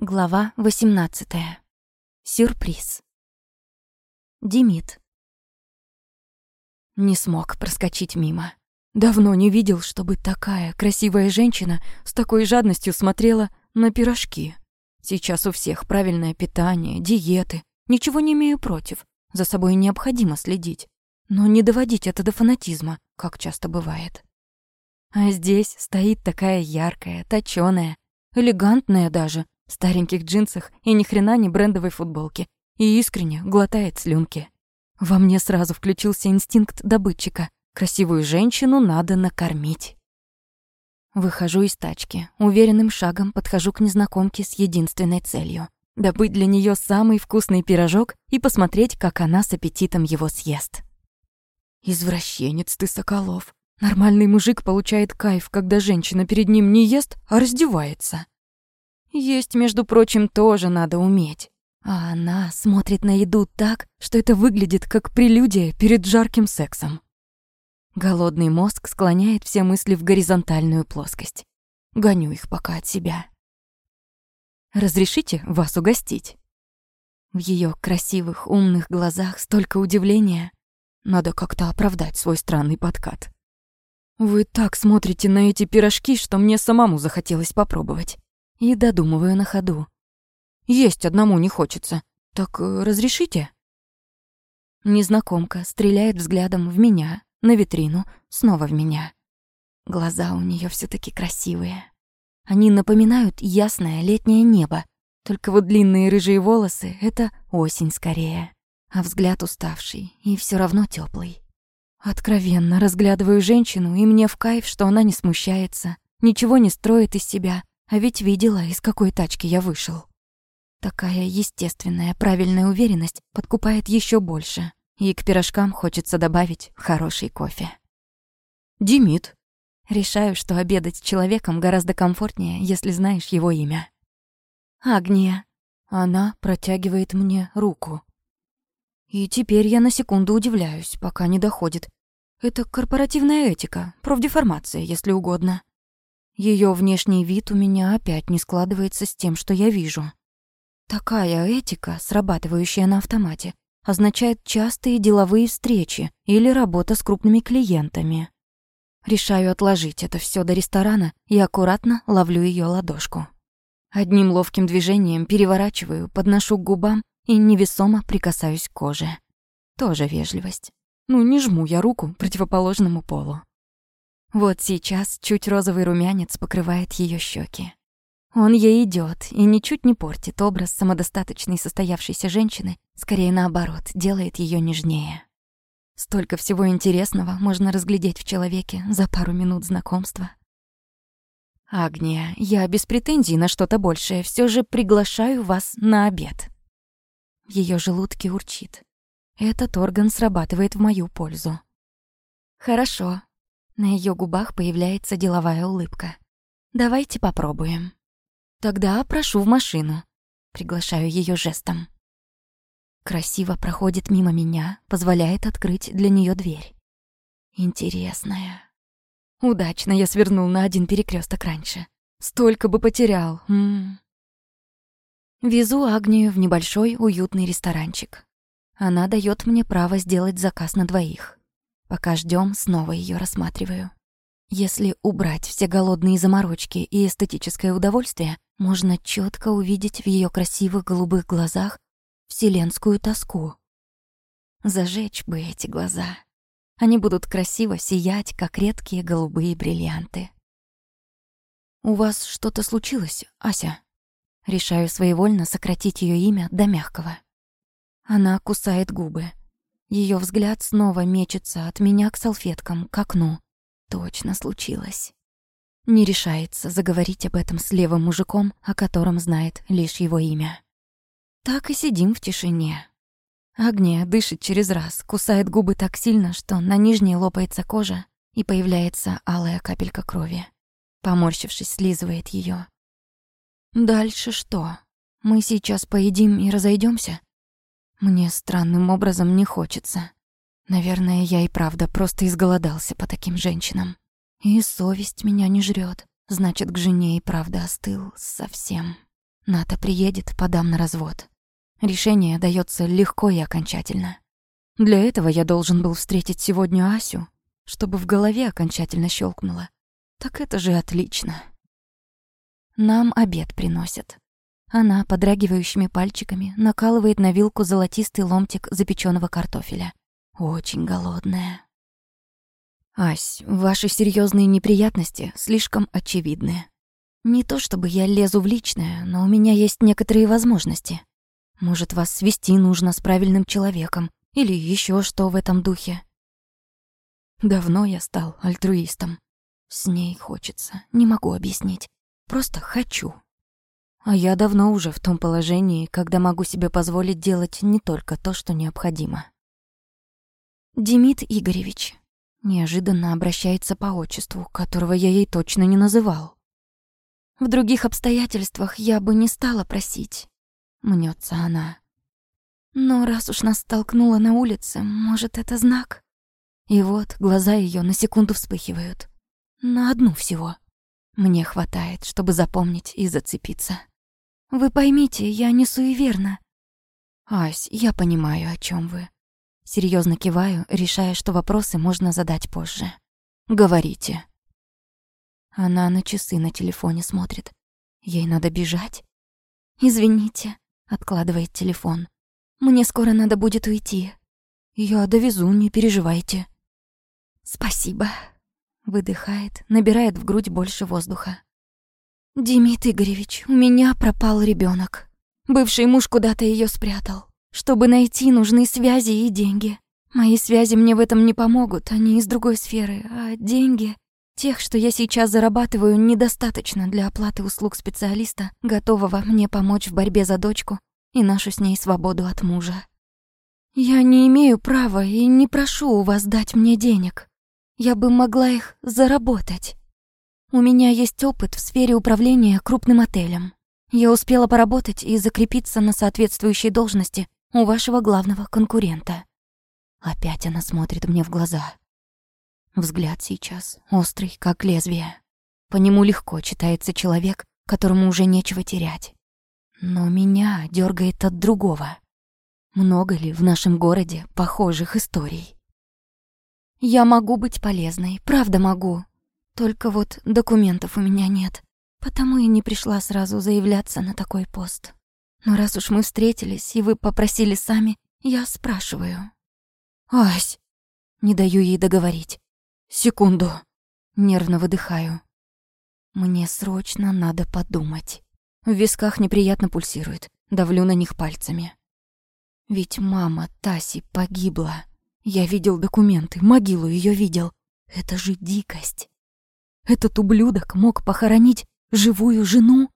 Глава 18. Сюрприз. Димит. Не смог проскочить мимо. Давно не видел, чтобы такая красивая женщина с такой жадностью смотрела на пирожки. Сейчас у всех правильное питание, диеты. Ничего не имею против. За собой необходимо следить. Но не доводить это до фанатизма, как часто бывает. А здесь стоит такая яркая, точёная, элегантная даже, стареньких джинсах и ни хрена не брендовой футболке, и искренне глотает слюнки. Во мне сразу включился инстинкт добытчика. Красивую женщину надо накормить. Выхожу из тачки, уверенным шагом подхожу к незнакомке с единственной целью — добыть для нее самый вкусный пирожок и посмотреть, как она с аппетитом его съест. Извращенец ты, Соколов. Нормальный мужик получает кайф, когда женщина перед ним не ест, а раздевается. Есть, между прочим, тоже надо уметь. А она смотрит на еду так, что это выглядит как прелюдия перед жарким сексом. Голодный мозг склоняет все мысли в горизонтальную плоскость. Гоню их пока от себя. «Разрешите вас угостить?» В ее красивых, умных глазах столько удивления. Надо как-то оправдать свой странный подкат. «Вы так смотрите на эти пирожки, что мне самому захотелось попробовать и додумываю на ходу. Есть одному не хочется. Так э, разрешите? Незнакомка стреляет взглядом в меня, на витрину, снова в меня. Глаза у нее все таки красивые. Они напоминают ясное летнее небо, только вот длинные рыжие волосы — это осень скорее, а взгляд уставший и все равно теплый. Откровенно разглядываю женщину, и мне в кайф, что она не смущается, ничего не строит из себя, а ведь видела, из какой тачки я вышел. Такая естественная, правильная уверенность подкупает еще больше. И к пирожкам хочется добавить хороший кофе. Димит. Решаю, что обедать с человеком гораздо комфортнее, если знаешь его имя. Агния. Она протягивает мне руку. И теперь я на секунду удивляюсь, пока не доходит. Это корпоративная этика, профдеформация, если угодно. Ее внешний вид у меня опять не складывается с тем, что я вижу. Такая этика, срабатывающая на автомате, означает частые деловые встречи или работа с крупными клиентами. Решаю отложить это все до ресторана и аккуратно ловлю ее ладошку. Одним ловким движением переворачиваю, подношу к губам и невесомо прикасаюсь к коже. Тоже вежливость. Ну, не жму я руку противоположному полу. Вот сейчас чуть розовый румянец покрывает ее щеки. Он ей идет и ничуть не портит образ самодостаточной состоявшейся женщины, скорее наоборот, делает ее нежнее. Столько всего интересного можно разглядеть в человеке за пару минут знакомства. Агния, я без претензий на что-то большее все же приглашаю вас на обед. В её желудке урчит. Этот орган срабатывает в мою пользу. Хорошо, на ее губах появляется деловая улыбка. «Давайте попробуем». «Тогда прошу в машину», — приглашаю ее жестом. Красиво проходит мимо меня, позволяет открыть для нее дверь. Интересная. Удачно я свернул на один перекресток раньше. Столько бы потерял. М -м. Везу Агнию в небольшой уютный ресторанчик. Она дает мне право сделать заказ на двоих. Пока ждем, снова ее рассматриваю. Если убрать все голодные заморочки и эстетическое удовольствие, можно четко увидеть в ее красивых голубых глазах вселенскую тоску. Зажечь бы эти глаза. Они будут красиво сиять, как редкие голубые бриллианты. «У вас что-то случилось, Ася?» Решаю своевольно сократить ее имя до мягкого. Она кусает губы. Ее взгляд снова мечется от меня к салфеткам, к окну. Точно случилось. Не решается заговорить об этом с левым мужиком, о котором знает лишь его имя. Так и сидим в тишине. Агния дышит через раз, кусает губы так сильно, что на нижней лопается кожа и появляется алая капелька крови. Поморщившись, слизывает ее. Дальше что? Мы сейчас поедим и разойдемся? Мне странным образом не хочется. Наверное, я и правда просто изголодался по таким женщинам. И совесть меня не жрет. Значит, к жене и правда остыл совсем. Ната приедет, подам на развод. Решение дается легко и окончательно. Для этого я должен был встретить сегодня Асю, чтобы в голове окончательно щелкнуло. Так это же отлично. Нам обед приносят. Она подрагивающими пальчиками накалывает на вилку золотистый ломтик запеченного картофеля. Очень голодная. Ась, ваши серьезные неприятности слишком очевидны. Не то чтобы я лезу в личное, но у меня есть некоторые возможности. Может, вас свести нужно с правильным человеком или еще что в этом духе. Давно я стал альтруистом. С ней хочется, не могу объяснить. Просто хочу. А я давно уже в том положении, когда могу себе позволить делать не только то, что необходимо. Демид Игоревич неожиданно обращается по отчеству, которого я ей точно не называл. В других обстоятельствах я бы не стала просить. Мнется она. Но раз уж нас столкнуло на улице, может, это знак? И вот глаза ее на секунду вспыхивают. На одну всего. Мне хватает, чтобы запомнить и зацепиться. Вы поймите, я не суеверна. Ась, я понимаю, о чем вы. Серьезно киваю, решая, что вопросы можно задать позже. Говорите. Она на часы на телефоне смотрит. Ей надо бежать. «Извините», — откладывает телефон. «Мне скоро надо будет уйти». «Я довезу, не переживайте». «Спасибо», — выдыхает, набирает в грудь больше воздуха. «Демид Игоревич, у меня пропал ребенок. Бывший муж куда-то ее спрятал. Чтобы найти, нужны связи и деньги. Мои связи мне в этом не помогут, они из другой сферы, а деньги... Тех, что я сейчас зарабатываю, недостаточно для оплаты услуг специалиста, готового мне помочь в борьбе за дочку и нашу с ней свободу от мужа. Я не имею права и не прошу у вас дать мне денег. Я бы могла их заработать. У меня есть опыт в сфере управления крупным отелем. Я успела поработать и закрепиться на соответствующей должности у вашего главного конкурента. Опять она смотрит мне в глаза. Взгляд сейчас острый, как лезвие. По нему легко читается человек, которому уже нечего терять. Но меня дергает от другого. Много ли в нашем городе похожих историй? Я могу быть полезной, правда могу. Только вот документов у меня нет. Потому и не пришла сразу заявляться на такой пост. Но раз уж мы встретились, и вы попросили сами, я спрашиваю. «Ась!» Не даю ей договорить. Секунду. Нервно выдыхаю. Мне срочно надо подумать. В висках неприятно пульсирует. Давлю на них пальцами. Ведь мама Таси погибла. Я видел документы, могилу ее видел. Это же дикость. Этот ублюдок мог похоронить живую жену?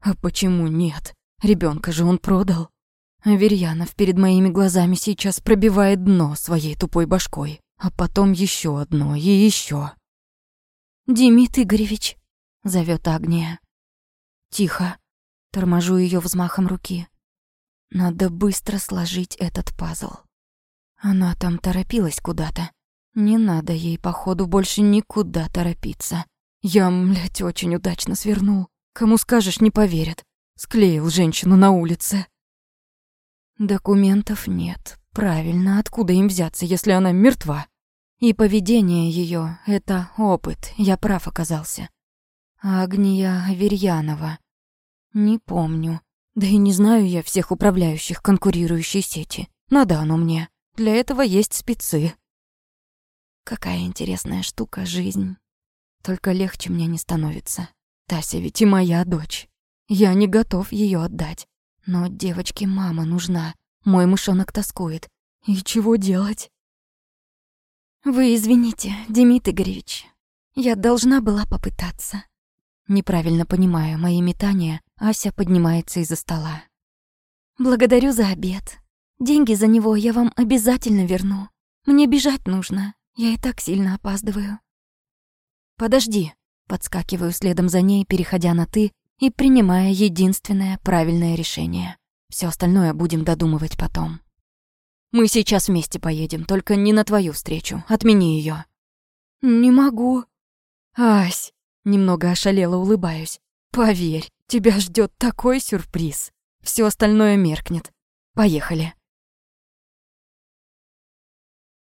А почему нет? Ребенка же он продал. Аверьянов перед моими глазами сейчас пробивает дно своей тупой башкой а потом еще одно и еще. «Демид Игоревич», — зовет Агния. «Тихо», — торможу ее взмахом руки. «Надо быстро сложить этот пазл». Она там торопилась куда-то. Не надо ей, походу, больше никуда торопиться. Я, млядь, очень удачно свернул. Кому скажешь, не поверят. Склеил женщину на улице. Документов нет, Правильно, откуда им взяться, если она мертва? И поведение ее — это опыт, я прав оказался. Агния Аверьянова. Не помню. Да и не знаю я всех управляющих конкурирующей сети. Надо оно мне. Для этого есть спецы. Какая интересная штука жизнь. Только легче мне не становится. Тася ведь и моя дочь. Я не готов ее отдать. Но девочке мама нужна. Мой мышонок тоскует. И чего делать? Вы извините, Демид Игоревич. Я должна была попытаться. Неправильно понимая мои метания, Ася поднимается из-за стола. Благодарю за обед. Деньги за него я вам обязательно верну. Мне бежать нужно. Я и так сильно опаздываю. Подожди. Подскакиваю следом за ней, переходя на «ты» и принимая единственное правильное решение. Все остальное будем додумывать потом. Мы сейчас вместе поедем, только не на твою встречу. Отмени ее. Не могу. Ась, немного ошалела улыбаюсь. Поверь, Тебя ждет такой сюрприз. Все остальное меркнет. Поехали.